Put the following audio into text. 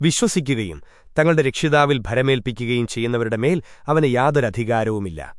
വിശ്വസിക്കുകയും തങ്ങളുടെ രക്ഷിതാവിൽ ഭരമേൽപ്പിക്കുകയും ചെയ്യുന്നവരുടെ മേൽ അവന് യാതൊരധികാരവുമില്ല.